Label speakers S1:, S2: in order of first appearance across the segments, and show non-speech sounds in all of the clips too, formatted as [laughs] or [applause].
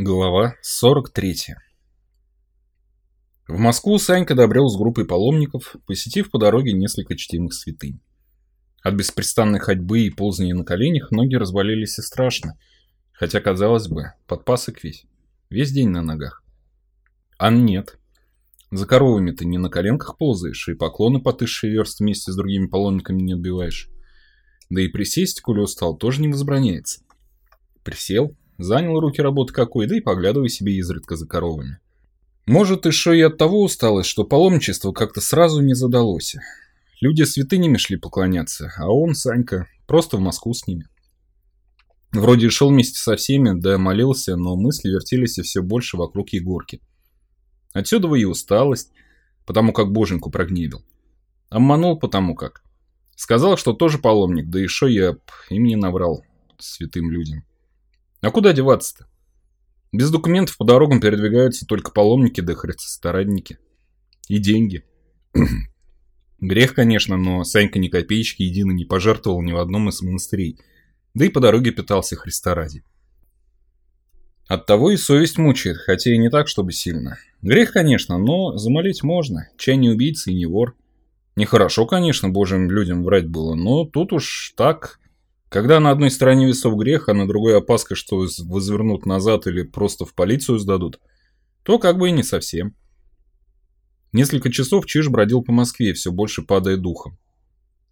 S1: Глава 43 В Москву Санька добрел с группой паломников, посетив по дороге несколько чтимых святынь. От беспрестанной ходьбы и ползания на коленях ноги разболелись и страшно, хотя, казалось бы, подпасок весь, весь день на ногах. А нет. За коровами ты не на коленках ползаешь, и поклоны по тысяче верст вместе с другими паломниками не отбиваешь. Да и присесть, коли устал, тоже не возбраняется. Присел, Занял руки работы какой, да и поглядывай себе изредка за коровами. Может, еще и от того усталось, что паломничество как-то сразу не задалось. Люди святынями шли поклоняться, а он, Санька, просто в Москву с ними. Вроде шел вместе со всеми, да молился, но мысли вертелись все больше вокруг Егорки. Отсюда и усталость, потому как боженьку прогневил. Обманул потому как. Сказал, что тоже паломник, да еще я им не наврал святым людям. А куда деваться-то? Без документов по дорогам передвигаются только паломники да христосторадники. И деньги. [clears throat] Грех, конечно, но Санька ни копеечки едино не пожертвовал ни в одном из монастырей. Да и по дороге питался Христа ради. Оттого и совесть мучает, хотя и не так, чтобы сильно. Грех, конечно, но замолить можно. Чай не убийца и не вор. Нехорошо, конечно, божьим людям врать было, но тут уж так когда на одной стороне весов грех, а на другой опаска, что возвернут назад или просто в полицию сдадут, то как бы и не совсем. Несколько часов Чиж бродил по Москве, все больше падая духом.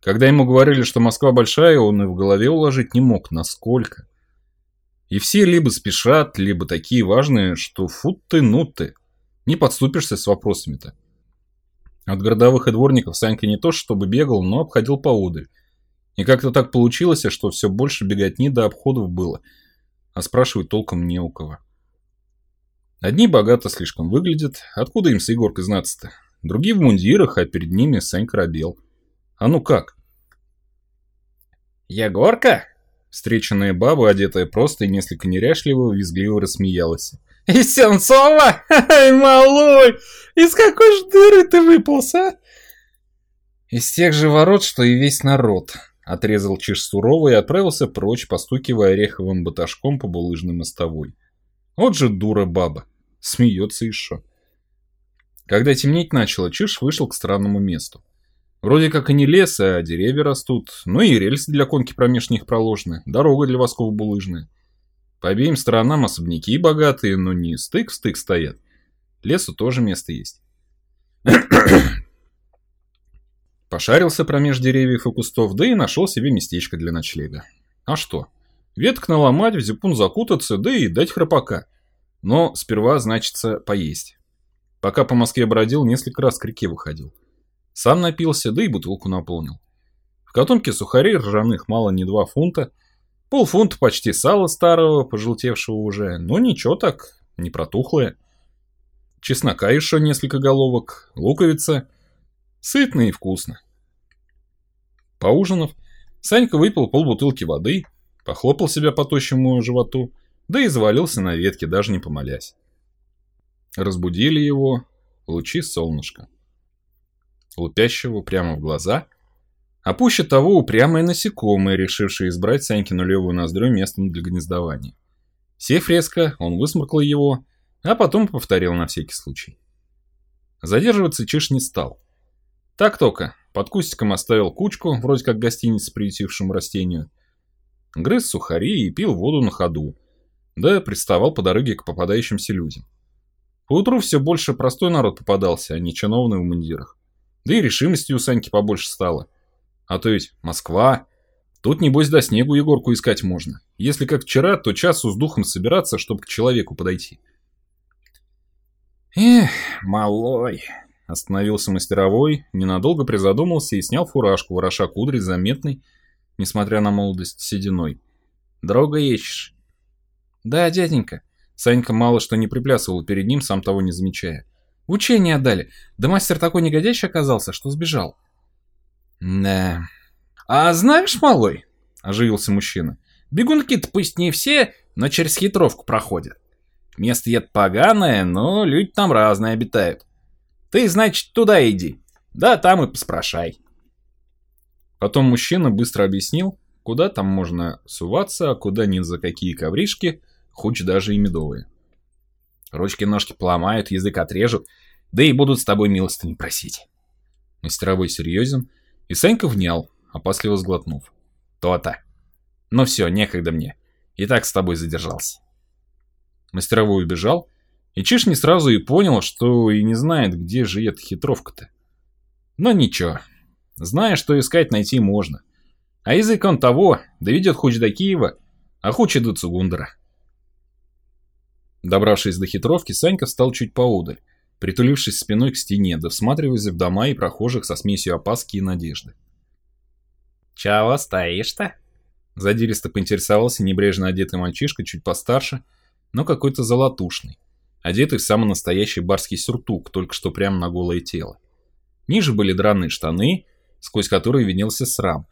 S1: Когда ему говорили, что Москва большая, он и в голове уложить не мог, насколько. И все либо спешат, либо такие важные, что фут ты, ну ты. Не подступишься с вопросами-то. От городовых и дворников Санька не то чтобы бегал, но обходил поудаль. И как-то так получилось, что все больше беготни до обходов было, а спрашивать толком не у кого. Одни богато слишком выглядят, откуда им с Егоркой знаться-то? Другие в мундирах, а перед ними Санька робел. А ну как?
S2: «Егорка?»
S1: Встреченная баба, одетая просто и несколько неряшливо, визгливо рассмеялась.
S2: «И Сенцова? [laughs] Ай, малой! Из какой ж дыры ты выполз, а?»
S1: «Из тех же ворот, что и весь народ», Отрезал чиж сурово и отправился прочь, постукивая ореховым баташком по булыжной мостовой. Вот же дура баба. Смеется еще. Когда темнеть начало, чиж вышел к странному месту. Вроде как и не лес, а деревья растут, ну и рельсы для конки промеж них проложены, дорога для восков булыжная. По обеим сторонам особняки богатые, но не стык в стык стоят. Лесу тоже место есть. Пошарился промеж деревьев и кустов, да и нашел себе местечко для ночлега. А что? Веток наломать, в зипун закутаться, да и дать храпака. Но сперва, значится, поесть. Пока по Москве бродил, несколько раз к реке выходил. Сам напился, да и бутылку наполнил. В котомке сухарей ржаных мало не два фунта, полфунта почти сала старого, пожелтевшего уже, но ничего так, не протухлое. Чеснока еще несколько головок, луковица, Сытно и вкусно. Поужинав, Санька выпил полбутылки воды, похлопал себя по тощему животу, да и завалился на ветке, даже не помолясь. Разбудили его лучи солнышка, лупящего прямо в глаза, а пуще того упрямые насекомые, решившие избрать Санькину левую ноздрю местом для гнездования. Сев резко, он высморкал его, а потом повторил на всякий случай. Задерживаться Чиш не стал. Так только, под кустиком оставил кучку, вроде как гостиница приютившему растению. Грыз сухари и пил воду на ходу. Да приставал по дороге к попадающимся людям. Поутру все больше простой народ попадался, а не чиновные в мундирах. Да и решимости у Саньки побольше стало. А то ведь Москва. Тут, небось, до снегу Егорку искать можно. Если как вчера, то часу с духом собираться, чтобы к человеку подойти.
S2: Эх, малой,
S1: Остановился мастеровой, ненадолго призадумался и снял фуражку, вороша кудри заметной, несмотря на молодость, сединой.
S2: «Дорого ищешь?»
S1: «Да, дяденька». Санька мало что не приплясывал перед ним, сам того не замечая.
S2: «В учение отдали. Да мастер такой негодящий оказался, что сбежал».
S1: «Да».
S2: «А знаешь, малой?» – оживился мужчина. «Бегунки-то пусть не все, но через хитровку проходят. Место это поганое, но люди там разные обитают. Ты, значит, туда иди. Да, там и поспрашай.
S1: Потом мужчина быстро объяснил, куда там можно суваться, а куда ни за какие ковришки, хоть даже и медовые.
S2: Ручки-ножки поломают, язык отрежут, да и будут с тобой милостыни просить.
S1: Мастеровой серьезен, и Санька внял, опасливо сглотнув.
S2: То-то. Ну все, некогда мне. И так с тобой задержался.
S1: Мастеровой убежал, и Чиш не сразу и понял, что и не знает, где же эта хитровка-то. Но ничего. Зная, что искать, найти можно. А язык он того, доведет хоть до Киева, а хоть и до Цугундера. Добравшись до хитровки, Санька встал чуть поодаль, притулившись спиной к стене, да всматриваясь в дома и прохожих со смесью опаски и надежды.
S2: «Чего стоишь-то?»
S1: Задиристо поинтересовался небрежно одетый мальчишка, чуть постарше, но какой-то золотушный, одетый в самый настоящий барский сюртук, только что прямо на голое тело. Ниже были драные штаны, сквозь которые виднелся срам,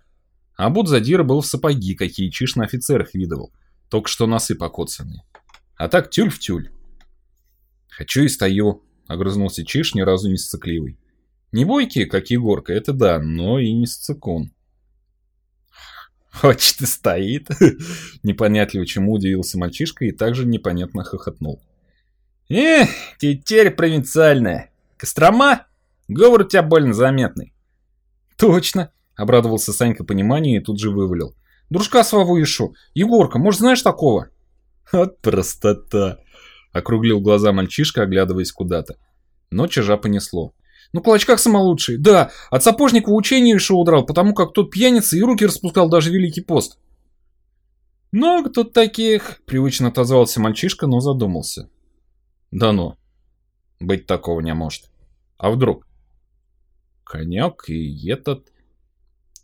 S1: а бут задира был в сапоги, какие чиш на офицерах видывал, только что носы покоцанные. А так тюль в тюль. «Хочу и стою», — огрызнулся Чиш, ни разу не сцикливый. «Не бойкий, как Егорка, это да, но и не сцикун».
S2: «Хочет и стоит», —
S1: непонятливо чему удивился мальчишка и также непонятно хохотнул.
S2: «Эх, теперь провинциальная. Кострома? Говор у тебя больно заметный».
S1: «Точно», — обрадовался Санька пониманию и тут же вывалил. «Дружка своего ищу. Егорка, может, знаешь такого?»
S2: «От простота!» — округлил глаза мальчишка, оглядываясь куда-то.
S1: Но чижа понесло. «Ну, Клочках самолучший, да, от Сапожникова учение еще удрал, потому как тот пьяница и руки распускал даже Великий пост».
S2: «Много тут таких», — привычно отозвался мальчишка, но задумался.
S1: «Да ну, быть такого не может. А вдруг?»
S2: «Конек и этот...»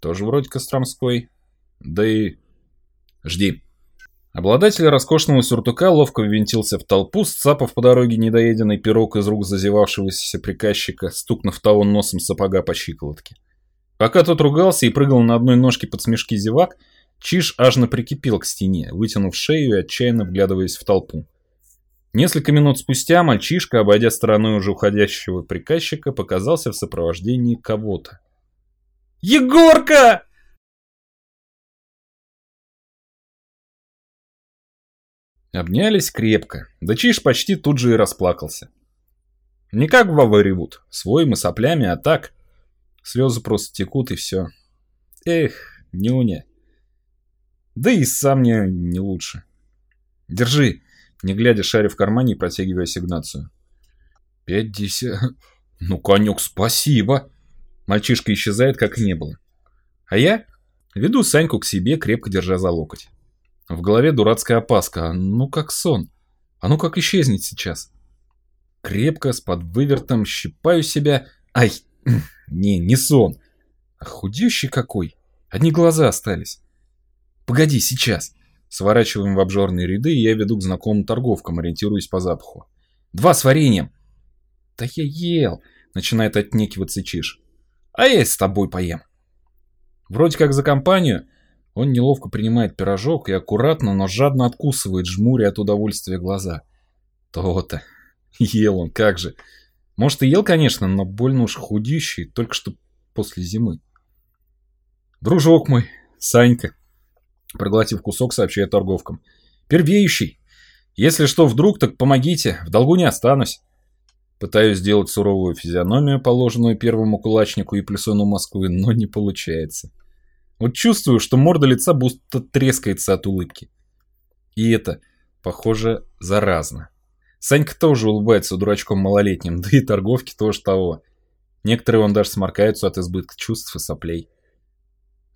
S2: Тоже вроде Костромской. Да и...
S1: Жди. Обладатель роскошного сюртука ловко ввинтился в толпу, сцапав по дороге недоеденный пирог из рук зазевавшегося приказчика, стукнув того носом сапога по щиколотке. Пока тот ругался и прыгал на одной ножке под смешки зевак, Чиж аж прикипел к стене, вытянув шею и отчаянно вглядываясь в толпу. Несколько минут спустя мальчишка, обойдя стороной уже уходящего приказчика, показался в сопровождении кого-то.
S2: «Егорка!»
S1: Обнялись крепко, да Чиж почти тут же и расплакался. Не как бабы ревут, своими соплями, а так. Слезы просто текут и все. Эх, нюня. Да и сам мне не лучше. Держи, не глядя шаря в кармане и протягивая сигнацию. Пятьдесят... Ну, конек, спасибо. Мальчишка исчезает, как не было. А я веду Саньку к себе, крепко держа за локоть. В голове дурацкая опаска. Ну как сон. А ну как исчезнет сейчас. Крепко, с подвывертом, щипаю себя. Ай, [clears throat] не, не сон. А худющий какой. Одни глаза остались. Погоди, сейчас. Сворачиваем в обжорные ряды, и я веду к знакомым торговкам, ориентируясь по запаху. Два с вареньем. Да я ел. Начинает отнекиваться Чиж. А я с тобой поем. Вроде как за компанию, он неловко принимает пирожок и аккуратно, но жадно откусывает, жмуря от удовольствия глаза. То-то. Ел он, как же. Может и ел, конечно, но больно уж худющий, только что после зимы. Дружок мой, Санька. Проглотив кусок, сообщает торговкам. Первеющий. Если что вдруг, так помогите, в долгу не останусь. Пытаюсь сделать суровую физиономию, положенную первому кулачнику и плюсону Москвы, но не получается. Вот чувствую, что морда лица будто трескается от улыбки. И это, похоже, заразно. Санька тоже улыбается дурачком малолетним, да и торговки тоже того. Некоторые он даже сморкаются от избытка чувств и соплей.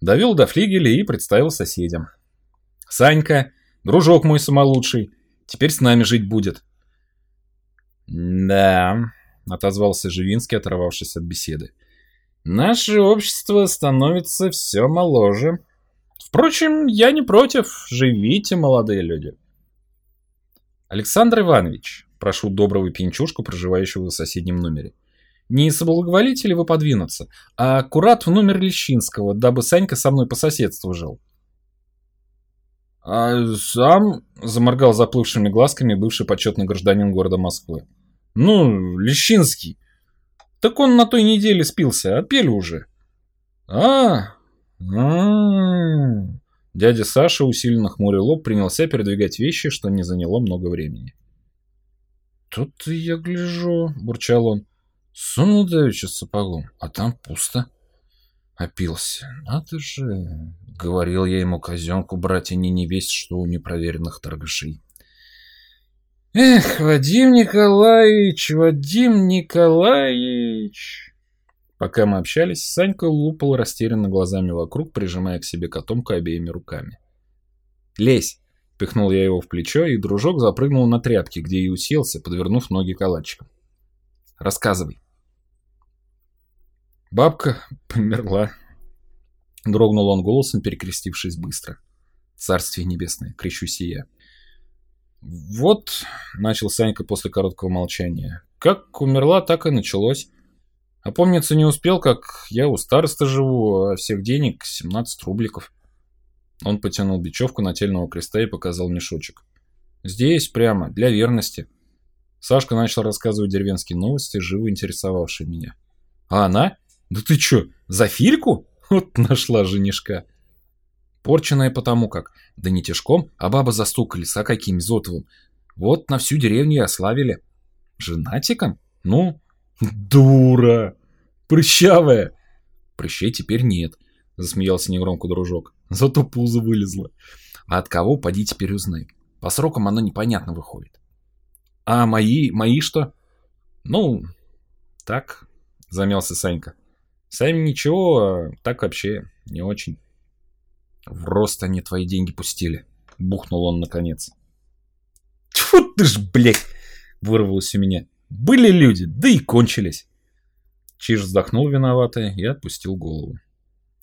S1: Довел до флигеля и представил соседям. «Санька, дружок мой самолучший, теперь с нами жить будет».
S2: «Да», — отозвался Живинский, оторвавшись от беседы. Наше общество становится все моложе. Впрочем, я не против. Живите, молодые люди.
S1: Александр Иванович, прошу доброго пьянчушку, проживающего в соседнем номере. Не соблаговолите ли вы подвинуться, а аккурат в номер Лещинского, дабы Санька со мной по соседству жил?
S2: А сам заморгал заплывшими глазками бывший почетный гражданин города Москвы. Ну, Лещинский. Так он на той неделе спился, отпели уже.
S1: А, а, Дядя Саша, усиленно хмуря лоб, принялся передвигать вещи, что не заняло много времени. «Что-то я гляжу», — бурчал он. «Сунул давеча сапогом, а там пусто». Опился. «Надо же!» — говорил я ему казенку и не невесть, что у непроверенных торгашей. «Эх, Вадим Николаевич, Вадим Николаевич!» Пока мы общались, Санька лупал растерянно глазами вокруг, прижимая к себе котомку обеими руками. «Лезь!» — пихнул я его в плечо, и дружок запрыгнул на тряпки, где и уселся, подвернув ноги калачиком. «Рассказывай». Бабка [laughs] померла. Дрогнул он голосом, перекрестившись быстро. «Царствие небесное!» — кричусь и я. «Вот», — начал Санька после короткого молчания, — «как умерла, так и началось. Помнится, не успел, как я у староста живу, а всех денег 17 рубликов». Он потянул бечевку нательного креста и показал мешочек. «Здесь прямо, для верности». Сашка начал рассказывать деревенские новости, живо интересовавшие меня. «А она? Да ты чё, за Фильку? [laughs] Вот нашла женишка». Порченная потому как, да не тяжком, а баба застукали с Акакием Зотовым. Вот на всю деревню и ославили. Женатиком? Ну, [laughs] дура! Прыщавая! Прыщей теперь нет, засмеялся негромко дружок. Зато пузо вылезло. А от кого, поди теперь узнай. По срокам оно непонятно выходит. А мои, мои что? Ну, так, замялся Санька. Сами ничего, так вообще не очень. В рост они твои деньги пустили. Бухнул он наконец. Тьфу ты ж, блядь! Вырвалось у меня. Были люди, да и кончились. Чиж вздохнул виновато и отпустил голову.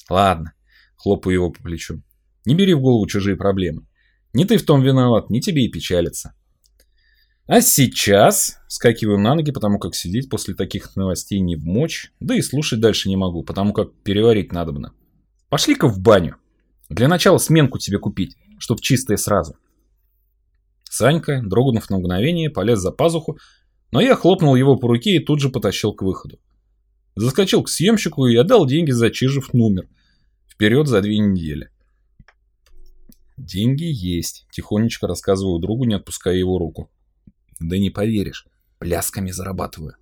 S1: Ладно, хлопаю его по плечу. Не бери в голову чужие проблемы. Не ты в том виноват, не тебе и печалиться. А сейчас скакиваю на ноги, потому как сидеть после таких новостей не в мочь, да и слушать дальше не могу, потому как переварить надобно. Пошли-ка в баню. Для начала сменку тебе купить, чтоб чистое сразу. Санька, дрогнув на мгновение, полез за пазуху, но я хлопнул его по руке и тут же потащил к выходу. Заскочил к съемщику и отдал деньги за Чижев номер. Вперед за две недели. Деньги есть, тихонечко рассказываю другу, не отпуская его руку. Да не поверишь, плясками зарабатываю.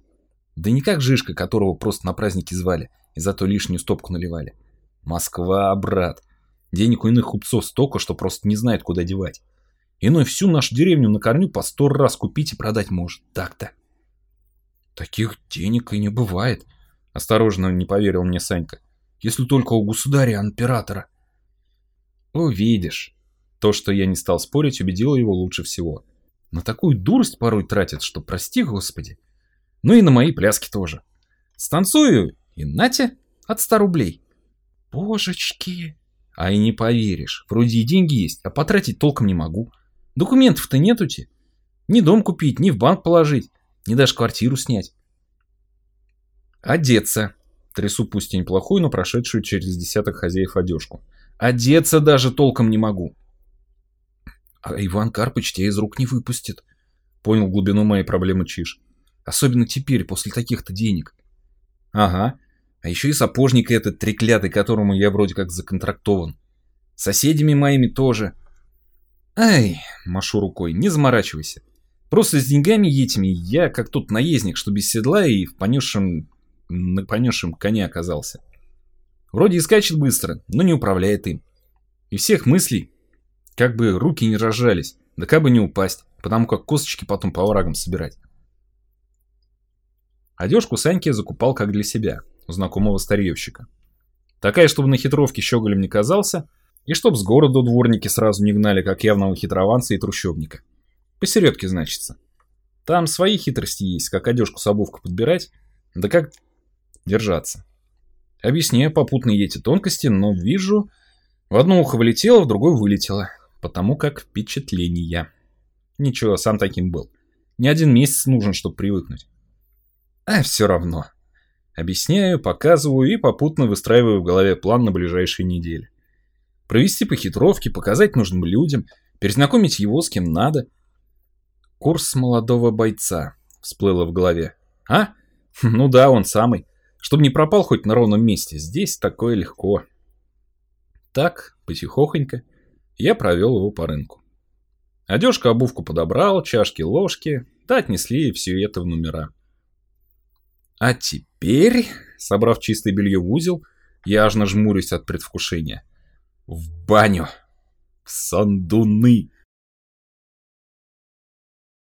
S1: Да не как Жишка, которого просто на праздники звали и зато лишнюю стопку наливали. Москва, брат. Денег у иных купцов столько, что просто не знает, куда девать. Иной всю нашу деревню на корню по сто раз купить и продать может. Так-то. Таких денег и не бывает. Осторожно не поверил мне Санька. Если только у государя-императора. Увидишь. То, что я не стал спорить, убедило его лучше всего. На такую дурость порой тратят, что прости господи. Ну и на мои пляски тоже. Станцую и нате от ста рублей. Божечки, а и не поверишь, вроде и деньги есть, а потратить толком не могу. Документов-то нетути. Ни дом купить, ни в банк положить, ни даже квартиру снять. Одеться. Трясу пусть и неплохую, но прошедшую через десяток хозяев одежку. Одеться даже толком не могу. А Иван Карпыч тебя из рук не выпустит. Понял глубину моей проблемы Чиж. Особенно теперь, после таких-то денег. Ага, а еще и сапожник этот треклятый, которому я вроде как законтрактован. Соседями моими тоже. Ай, машу рукой, не заморачивайся. Просто с деньгами этими я как тот наездник, что без седла и в понесшем, на понесшем коне оказался. Вроде и скачет быстро, но не управляет им. И всех мыслей, как бы руки не разжались, да как бы не упасть, потому как косточки потом по врагам собирать. Одежку Саньки закупал как для себя у знакомого старьевщика. Такая, чтобы на хитровке щеголем не казался, и чтоб с города дворники сразу не гнали, как явного хитрованца и трущобника. Посередке, значится. Там свои хитрости есть, как одежку с обувкой подбирать, да как держаться. Объясняю попутно эти тонкости, но вижу, в одно ухо влетело, в другое вылетело, потому как впечатление. Ничего, сам таким был. Не один месяц нужен, чтобы привыкнуть. А все равно. Объясняю, показываю и попутно выстраиваю в голове план на ближайшие недели. Провести похитровки, показать нужным людям, перезнакомить его с кем надо. Курс молодого бойца всплыло в голове. А? [laughs] Ну да, он самый. Чтобы не пропал хоть на ровном месте, здесь такое легко. Так, потихохонько, я провел его по рынку. Одежка обувку подобрал, чашки, ложки, да отнесли все это в номера. А теперь, собрав чистое белье в узел, я аж нажмурюсь от предвкушения. В баню. В сандуны.